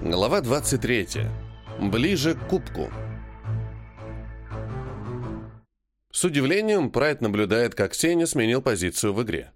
Глава 23. Ближе к кубку. С удивлением Прайд наблюдает, как Сеня сменил позицию в игре.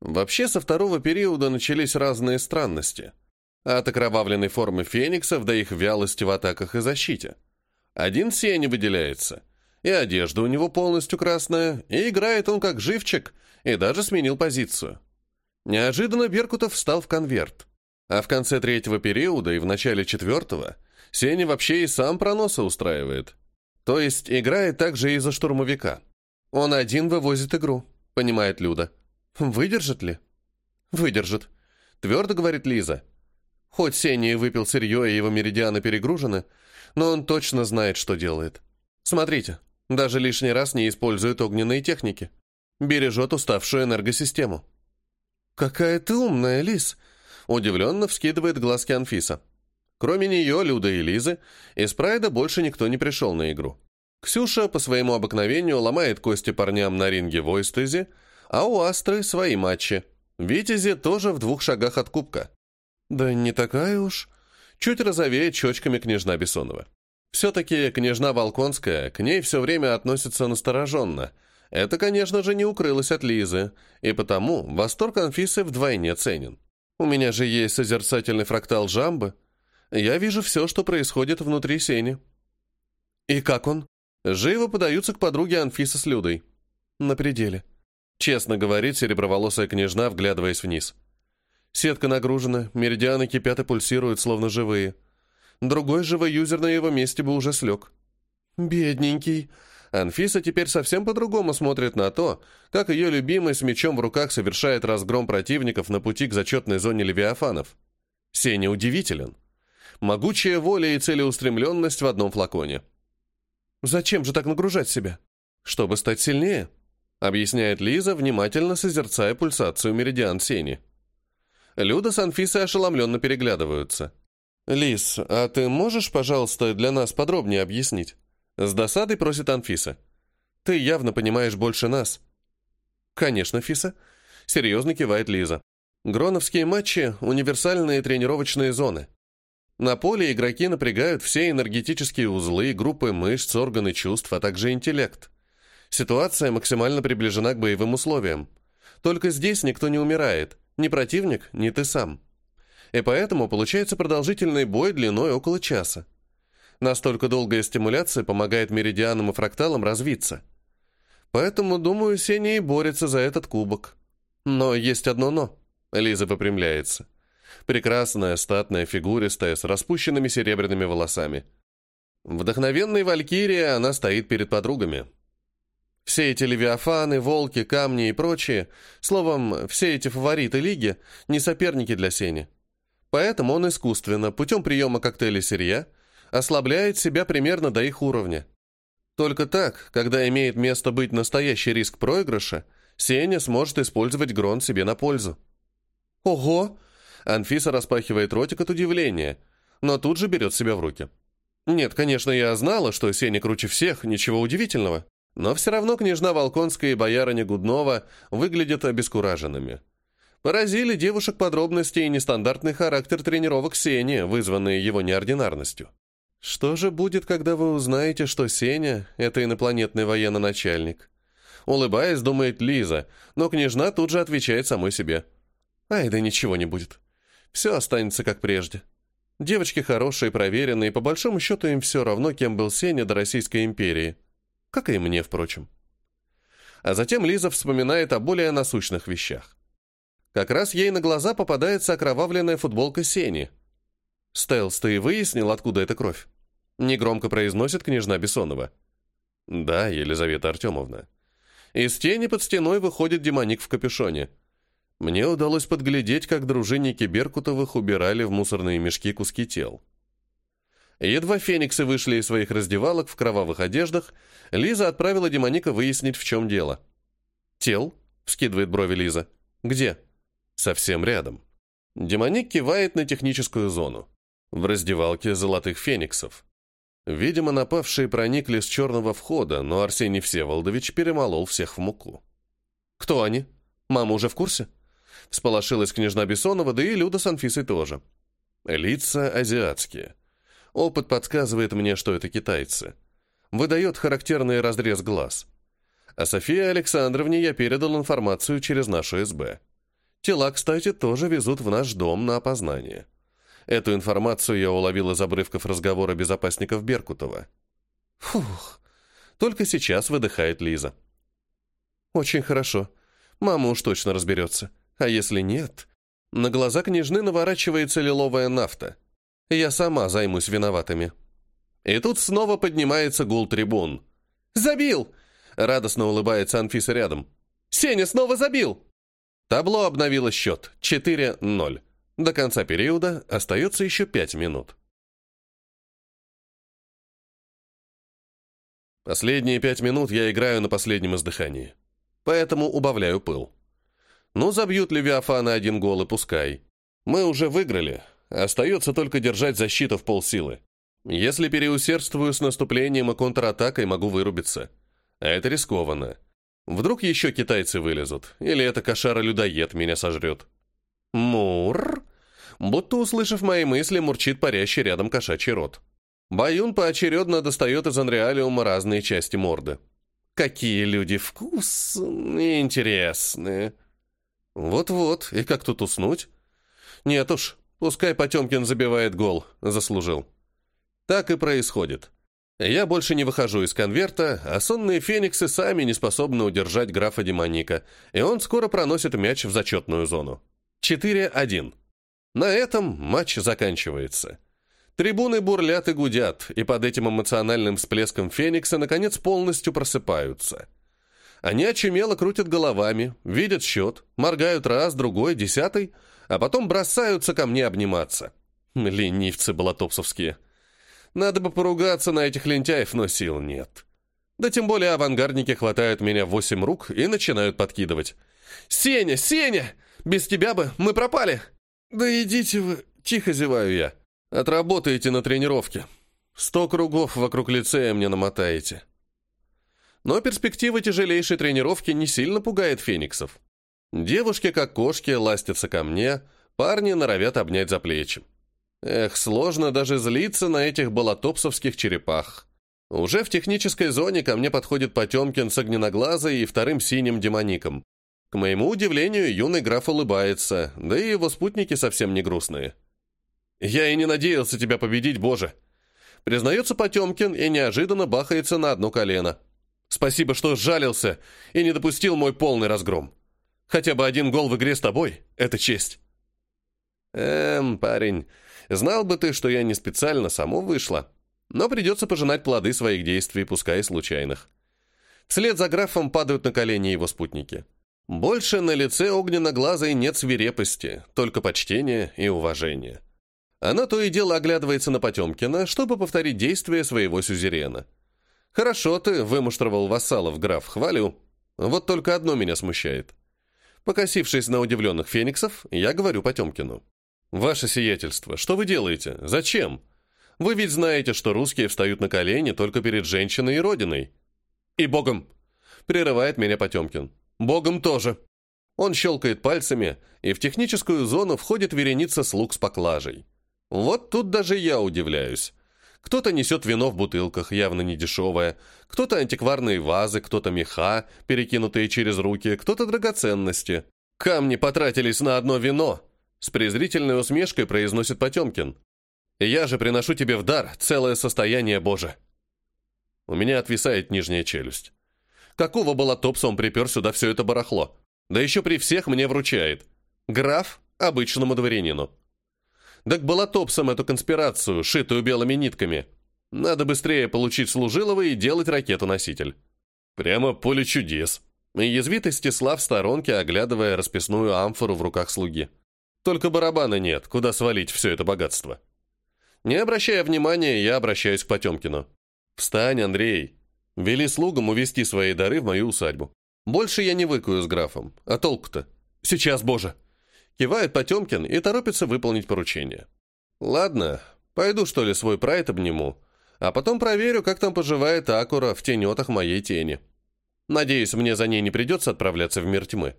Вообще, со второго периода начались разные странности. От окровавленной формы фениксов до их вялости в атаках и защите. Один Сеня выделяется, и одежда у него полностью красная, и играет он как живчик, и даже сменил позицию. Неожиданно Беркутов встал в конверт. А в конце третьего периода и в начале четвертого Сеня вообще и сам проносы устраивает. То есть играет также и за штурмовика. Он один вывозит игру, понимает Люда. Выдержит ли? Выдержит. Твердо говорит Лиза. Хоть Сеня выпил сырье, и его меридианы перегружены, но он точно знает, что делает. Смотрите, даже лишний раз не использует огненные техники. Бережет уставшую энергосистему. «Какая ты умная, Лиз!» Удивленно вскидывает глазки Анфиса. Кроме нее, Люда и Лизы, из Прайда больше никто не пришел на игру. Ксюша по своему обыкновению ломает кости парням на ринге в Ойстезе, а у Астры свои матчи. Витязи тоже в двух шагах от кубка. Да не такая уж. Чуть розовеет щечками княжна Бессонова. Все-таки княжна Волконская к ней все время относится настороженно. Это, конечно же, не укрылось от Лизы, и потому восторг Анфисы вдвойне ценен. У меня же есть созерцательный фрактал Жамбы. Я вижу все, что происходит внутри Сени. И как он? Живо подаются к подруге Анфиса с Людой. На пределе. Честно говорит сереброволосая княжна, вглядываясь вниз. Сетка нагружена, меридианы кипят и пульсируют, словно живые. Другой живой юзер на его месте бы уже слег. «Бедненький», Анфиса теперь совсем по-другому смотрит на то, как ее любимый с мечом в руках совершает разгром противников на пути к зачетной зоне левиафанов. Сеня удивителен. Могучая воля и целеустремленность в одном флаконе. «Зачем же так нагружать себя?» «Чтобы стать сильнее», — объясняет Лиза, внимательно созерцая пульсацию меридиан Сени. Люда с Анфисой ошеломленно переглядываются. «Лиз, а ты можешь, пожалуйста, для нас подробнее объяснить?» С досадой просит Анфиса. «Ты явно понимаешь больше нас». «Конечно, Фиса», — серьезно кивает Лиза. «Гроновские матчи — универсальные тренировочные зоны. На поле игроки напрягают все энергетические узлы, группы мышц, органы чувств, а также интеллект. Ситуация максимально приближена к боевым условиям. Только здесь никто не умирает, ни противник, ни ты сам. И поэтому получается продолжительный бой длиной около часа. Настолько долгая стимуляция помогает меридианам и фракталам развиться. Поэтому, думаю, Сеня и борется за этот кубок. Но есть одно «но». Лиза выпрямляется. Прекрасная, статная, фигуристая, с распущенными серебряными волосами. Вдохновенной валькирия она стоит перед подругами. Все эти левиафаны, волки, камни и прочие, словом, все эти фавориты лиги, не соперники для Сени. Поэтому он искусственно, путем приема коктейля сырья, ослабляет себя примерно до их уровня. Только так, когда имеет место быть настоящий риск проигрыша, Сеня сможет использовать Грон себе на пользу. «Ого!» Анфиса распахивает ротик от удивления, но тут же берет себя в руки. Нет, конечно, я знала, что Сеня круче всех, ничего удивительного. Но все равно княжна Волконская и боярыня Гуднова выглядят обескураженными. Поразили девушек подробности и нестандартный характер тренировок Сени, вызванные его неординарностью. Что же будет, когда вы узнаете, что Сеня — это инопланетный военно-начальник? Улыбаясь, думает Лиза, но княжна тут же отвечает самой себе. Ай, да ничего не будет. Все останется как прежде. Девочки хорошие, проверенные, по большому счету им все равно, кем был Сеня до Российской империи. Как и мне, впрочем. А затем Лиза вспоминает о более насущных вещах. Как раз ей на глаза попадается окровавленная футболка Сени. «Стелс, ты выяснил, откуда эта кровь?» Негромко произносит княжна Бессонова. Да, Елизавета Артемовна. Из тени под стеной выходит демоник в капюшоне. Мне удалось подглядеть, как дружинники Беркутовых убирали в мусорные мешки куски тел. Едва фениксы вышли из своих раздевалок в кровавых одеждах, Лиза отправила демоника выяснить, в чем дело. «Тел?» — вскидывает брови Лиза. «Где?» «Совсем рядом». Демоник кивает на техническую зону. В раздевалке золотых фениксов. Видимо, напавшие проникли с черного входа, но Арсений Всеволодович перемолол всех в муку. «Кто они? Мама уже в курсе?» Всполошилась княжна Бессонова, да и Люда с Анфисой тоже. Лица азиатские. Опыт подсказывает мне, что это китайцы. Выдает характерный разрез глаз. А Софии Александровне я передал информацию через нашу СБ. Тела, кстати, тоже везут в наш дом на опознание. Эту информацию я уловил из обрывков разговора безопасников Беркутова. Фух, только сейчас выдыхает Лиза. Очень хорошо. Мама уж точно разберется. А если нет? На глаза княжны наворачивается лиловая нафта. Я сама займусь виноватыми. И тут снова поднимается гул трибун. «Забил!» — радостно улыбается Анфиса рядом. «Сеня снова забил!» Табло обновило счет. 4-0. До конца периода остается еще 5 минут. Последние пять минут я играю на последнем издыхании. Поэтому убавляю пыл. Ну, забьют Левиафана один гол и пускай. Мы уже выиграли. Остается только держать защиту в полсилы. Если переусердствую с наступлением и контратакой, могу вырубиться. А это рискованно. Вдруг еще китайцы вылезут, или эта кошара-людоед меня сожрет. Мур! Будто, услышав мои мысли, мурчит парящий рядом кошачий рот. Баюн поочередно достает из анреалиума разные части морды. Какие люди вкусные, интересные. Вот-вот, и как тут уснуть? Нет уж, пускай Потемкин забивает гол, заслужил. Так и происходит. Я больше не выхожу из конверта, а сонные фениксы сами не способны удержать графа Демоника, и он скоро проносит мяч в зачетную зону. 4-1. На этом матч заканчивается. Трибуны бурлят и гудят, и под этим эмоциональным всплеском Феникса наконец полностью просыпаются. Они очумело крутят головами, видят счет, моргают раз, другой, десятый, а потом бросаются ко мне обниматься. Ленивцы болотопсовские. Надо бы поругаться на этих лентяев, но сил нет. Да тем более авангардники хватают меня в восемь рук и начинают подкидывать. «Сеня! Сеня! Без тебя бы мы пропали!» «Да идите вы!» — тихо зеваю я. Отработаете на тренировке. Сто кругов вокруг лицея мне намотаете. Но перспектива тяжелейшей тренировки не сильно пугает фениксов. Девушки, как кошки, ластятся ко мне, парни норовят обнять за плечи. Эх, сложно даже злиться на этих болотопсовских черепах. Уже в технической зоне ко мне подходит Потемкин с огненоглазой и вторым синим демоником. К моему удивлению, юный граф улыбается, да и его спутники совсем не грустные. «Я и не надеялся тебя победить, Боже!» Признается Потемкин и неожиданно бахается на одно колено. «Спасибо, что сжалился и не допустил мой полный разгром. Хотя бы один гол в игре с тобой — это честь». «Эм, парень, знал бы ты, что я не специально, само вышло. Но придется пожинать плоды своих действий, пускай и случайных». Вслед за графом падают на колени его спутники. Больше на лице огненно-глазой нет свирепости, только почтение и уважение. Она то и дело оглядывается на Потемкина, чтобы повторить действия своего сюзерена. «Хорошо ты вымуштровал вассалов, граф, хвалю. Вот только одно меня смущает». Покосившись на удивленных фениксов, я говорю Потемкину. «Ваше сиятельство, что вы делаете? Зачем? Вы ведь знаете, что русские встают на колени только перед женщиной и родиной». «И богом!» — прерывает меня Потемкин. «Богом тоже!» Он щелкает пальцами, и в техническую зону входит вереница слуг с поклажей. Вот тут даже я удивляюсь. Кто-то несет вино в бутылках, явно не дешевое, кто-то антикварные вазы, кто-то меха, перекинутые через руки, кто-то драгоценности. Камни потратились на одно вино, с презрительной усмешкой произносит Потемкин. Я же приношу тебе в дар целое состояние Боже. У меня отвисает нижняя челюсть. Какого было топса он припер сюда все это барахло? Да еще при всех мне вручает. Граф обычному дворянину. Да к болотопсам эту конспирацию, шитую белыми нитками. Надо быстрее получить служилого и делать ракету-носитель. Прямо поле чудес. Язвит Истислав в сторонке, оглядывая расписную амфору в руках слуги. Только барабана нет, куда свалить все это богатство. Не обращая внимания, я обращаюсь к Потемкину. «Встань, Андрей. Вели слугам увести свои дары в мою усадьбу. Больше я не выкую с графом. А толку-то? Сейчас, боже!» Кивает Потемкин и торопится выполнить поручение. «Ладно, пойду, что ли, свой прайд обниму, а потом проверю, как там поживает Акура в тенетах моей тени. Надеюсь, мне за ней не придется отправляться в мир тьмы.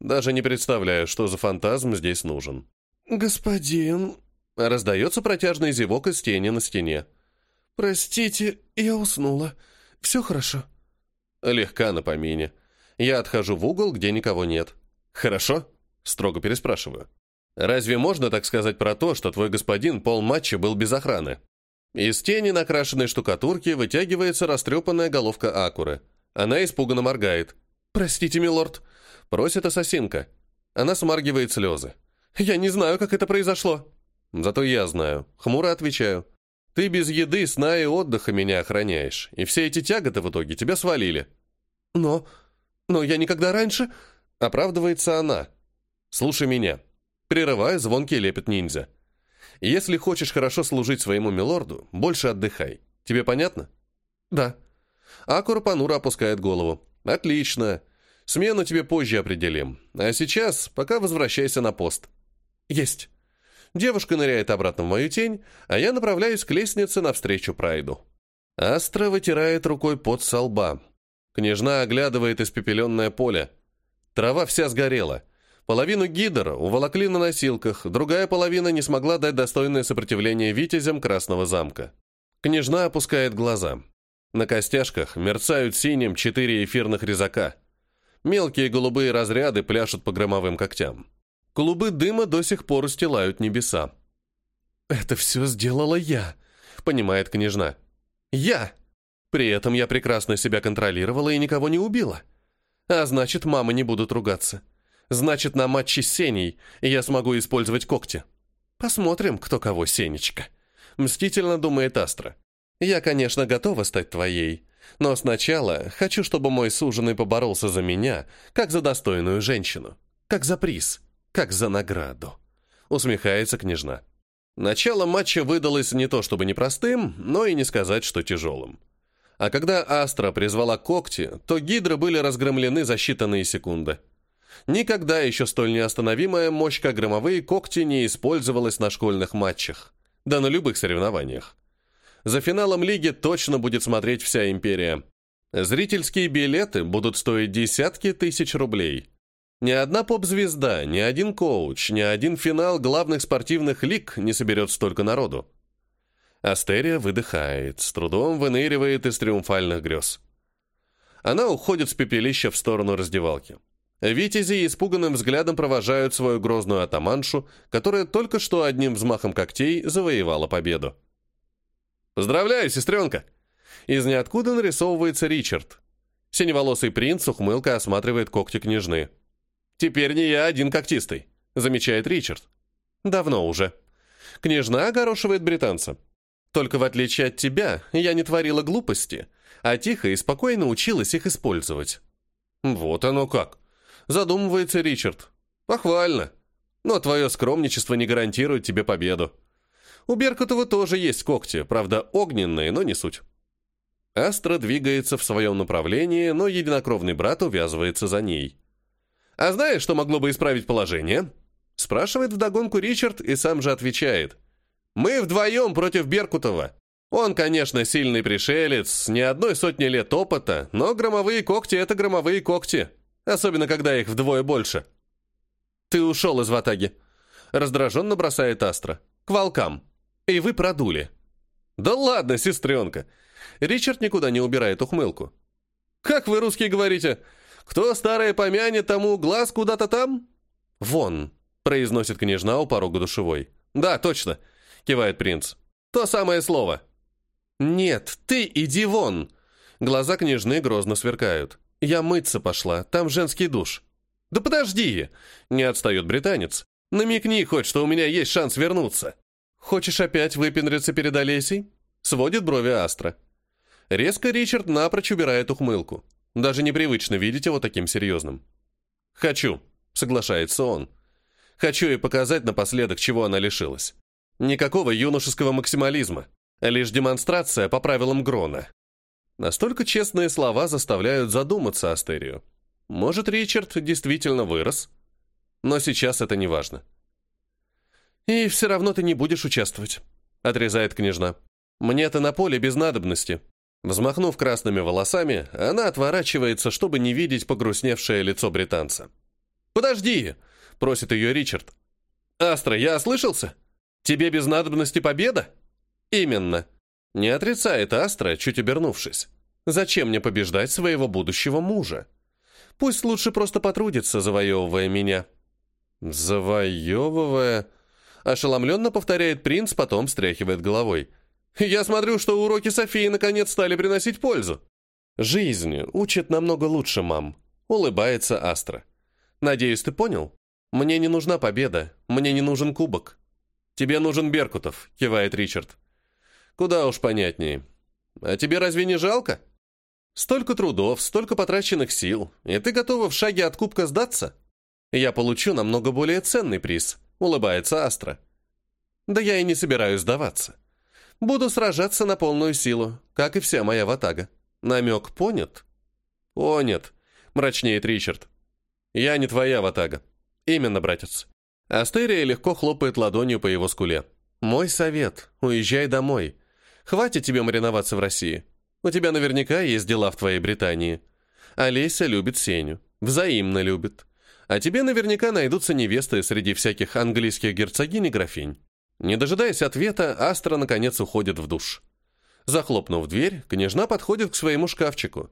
Даже не представляю, что за фантазм здесь нужен». «Господин...» Раздается протяжный зевок из тени на стене. «Простите, я уснула. Все хорошо». Легка на помине. Я отхожу в угол, где никого нет. «Хорошо?» — строго переспрашиваю. «Разве можно так сказать про то, что твой господин пол матча был без охраны?» Из тени накрашенной штукатурки вытягивается растрепанная головка Акуры. Она испуганно моргает. «Простите, милорд», — просит ассасинка. Она смаргивает слезы. «Я не знаю, как это произошло». «Зато я знаю». Хмуро отвечаю. «Ты без еды, сна и отдыха меня охраняешь, и все эти тяготы в итоге тебя свалили». «Но... но я никогда раньше...» Оправдывается она. «Слушай меня». Прерывая звонкий лепет ниндзя. Если хочешь хорошо служить своему милорду, больше отдыхай. Тебе понятно? Да. Акура понуро опускает голову. Отлично. Смену тебе позже определим. А сейчас пока возвращайся на пост. Есть. Девушка ныряет обратно в мою тень, а я направляюсь к лестнице навстречу Прайду. Астра вытирает рукой пот со лба. Княжна оглядывает испепеленное поле. Трава вся сгорела. Половину гидр уволокли на носилках, другая половина не смогла дать достойное сопротивление витязям Красного замка. Княжна опускает глаза. На костяшках мерцают синим четыре эфирных резака. Мелкие голубые разряды пляшут по громовым когтям. Клубы дыма до сих пор устилают небеса. «Это все сделала я», — понимает княжна. «Я!» При этом я прекрасно себя контролировала и никого не убила. А значит, мамы не будут ругаться. Значит, на матче с Сеней я смогу использовать когти. Посмотрим, кто кого, Сенечка. Мстительно думает Астра. Я, конечно, готова стать твоей, но сначала хочу, чтобы мой суженый поборолся за меня, как за достойную женщину, как за приз, как за награду. Усмехается княжна. Начало матча выдалось не то чтобы непростым, но и не сказать, что тяжелым. А когда Астра призвала когти, то гидры были разгромлены за считанные секунды. Никогда еще столь неостановимая мощь, как громовые когти, не использовалась на школьных матчах. Да на любых соревнованиях. За финалом лиги точно будет смотреть вся империя. Зрительские билеты будут стоить десятки тысяч рублей. Ни одна поп-звезда, ни один коуч, ни один финал главных спортивных лиг не соберет столько народу. Астерия выдыхает, с трудом выныривает из триумфальных грез. Она уходит с пепелища в сторону раздевалки. Витязи испуганным взглядом провожают свою грозную атаманшу, которая только что одним взмахом когтей завоевала победу. «Поздравляю, сестренка!» Из ниоткуда нарисовывается Ричард. Синеволосый принц ухмылкой осматривает когти княжны. «Теперь не я один когтистый», — замечает Ричард. «Давно уже». Княжна огорошивает британца. «Только в отличие от тебя, я не творила глупости, а тихо и спокойно училась их использовать». «Вот оно как!» Задумывается Ричард. Похвально. Но твое скромничество не гарантирует тебе победу. У Беркутова тоже есть когти, правда, огненные, но не суть. Астра двигается в своем направлении, но единокровный брат увязывается за ней. «А знаешь, что могло бы исправить положение?» Спрашивает вдогонку Ричард и сам же отвечает. «Мы вдвоем против Беркутова. Он, конечно, сильный пришелец, не одной сотни лет опыта, но громовые когти — это громовые когти особенно когда их вдвое больше. Ты ушел из ватаги. Раздраженно бросает Астра. К волкам. И вы продули. Да ладно, сестренка. Ричард никуда не убирает ухмылку. Как вы, русские, говорите? Кто старое помянет, тому глаз куда-то там? Вон, произносит княжна у порога душевой. Да, точно, кивает принц. То самое слово. Нет, ты иди вон. Глаза княжны грозно сверкают. «Я мыться пошла, там женский душ». «Да подожди!» — не отстает британец. «Намекни хоть, что у меня есть шанс вернуться». «Хочешь опять выпендриться перед Олесей?» — сводит брови Астра. Резко Ричард напрочь убирает ухмылку. Даже непривычно видеть его таким серьезным. «Хочу», — соглашается он. «Хочу и показать напоследок, чего она лишилась. Никакого юношеского максимализма, лишь демонстрация по правилам Грона. Настолько честные слова заставляют задуматься Астерию. Может, Ричард действительно вырос? Но сейчас это не важно. «И все равно ты не будешь участвовать», — отрезает княжна. «Мне-то на поле без надобности». Взмахнув красными волосами, она отворачивается, чтобы не видеть погрустневшее лицо британца. «Подожди!» — просит ее Ричард. «Астра, я ослышался?» Тебе без надобности победа? Именно. Не отрицает Астра, чуть обернувшись. Зачем мне побеждать своего будущего мужа? Пусть лучше просто потрудится, завоевывая меня. Завоевывая... Ошеломленно повторяет принц, потом встряхивает головой. Я смотрю, что уроки Софии наконец стали приносить пользу. Жизнь учит намного лучше, мам. Улыбается Астра. Надеюсь, ты понял? Мне не нужна победа, мне не нужен кубок. Тебе нужен Беркутов, кивает Ричард. Куда уж понятнее. А тебе разве не жалко? Столько трудов, столько потраченных сил, и ты готова в шаге от кубка сдаться? Я получу намного более ценный приз, улыбается Астра. Да я и не собираюсь сдаваться. Буду сражаться на полную силу, как и вся моя ватага. Намек понят? Понят, мрачнеет Ричард. Я не твоя ватага. Именно, братец. Астерия легко хлопает ладонью по его скуле. Мой совет — уезжай домой. Хватит тебе мариноваться в России. У тебя наверняка есть дела в твоей Британии. Олеся любит Сеню. Взаимно любит. А тебе наверняка найдутся невесты среди всяких английских герцогинь и графинь. Не дожидаясь ответа, Астра наконец уходит в душ. Захлопнув дверь, княжна подходит к своему шкафчику.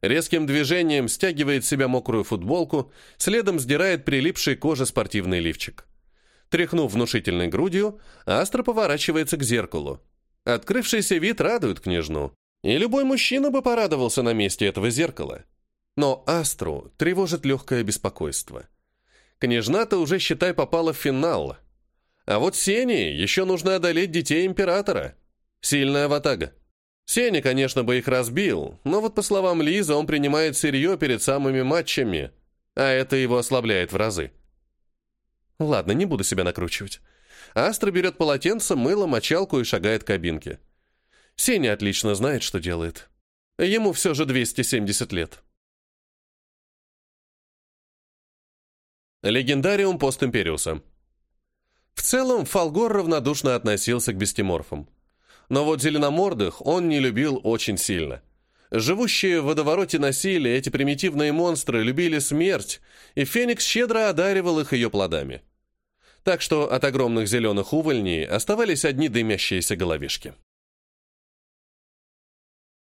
Резким движением стягивает себя мокрую футболку, следом сдирает прилипший коже спортивный лифчик. Тряхнув внушительной грудью, Астра поворачивается к зеркалу. Открывшийся вид радует княжну. И любой мужчина бы порадовался на месте этого зеркала. Но Астру тревожит легкое беспокойство. Княжна-то уже, считай, попала в финал. А вот Сене еще нужно одолеть детей императора. Сильная ватага. Сеня, конечно, бы их разбил, но вот по словам Лизы, он принимает сырье перед самыми матчами, а это его ослабляет в разы. Ладно, не буду себя накручивать. Астра берет полотенце, мыло, мочалку и шагает к кабинке. Сеня отлично знает, что делает. Ему все же 270 лет. Легендариум постимпериуса. В целом, Фалгор равнодушно относился к бестиморфам. Но вот зеленомордых он не любил очень сильно. Живущие в водовороте насилия, эти примитивные монстры любили смерть, и Феникс щедро одаривал их ее плодами так что от огромных зеленых увольней оставались одни дымящиеся головешки.